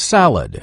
Salad.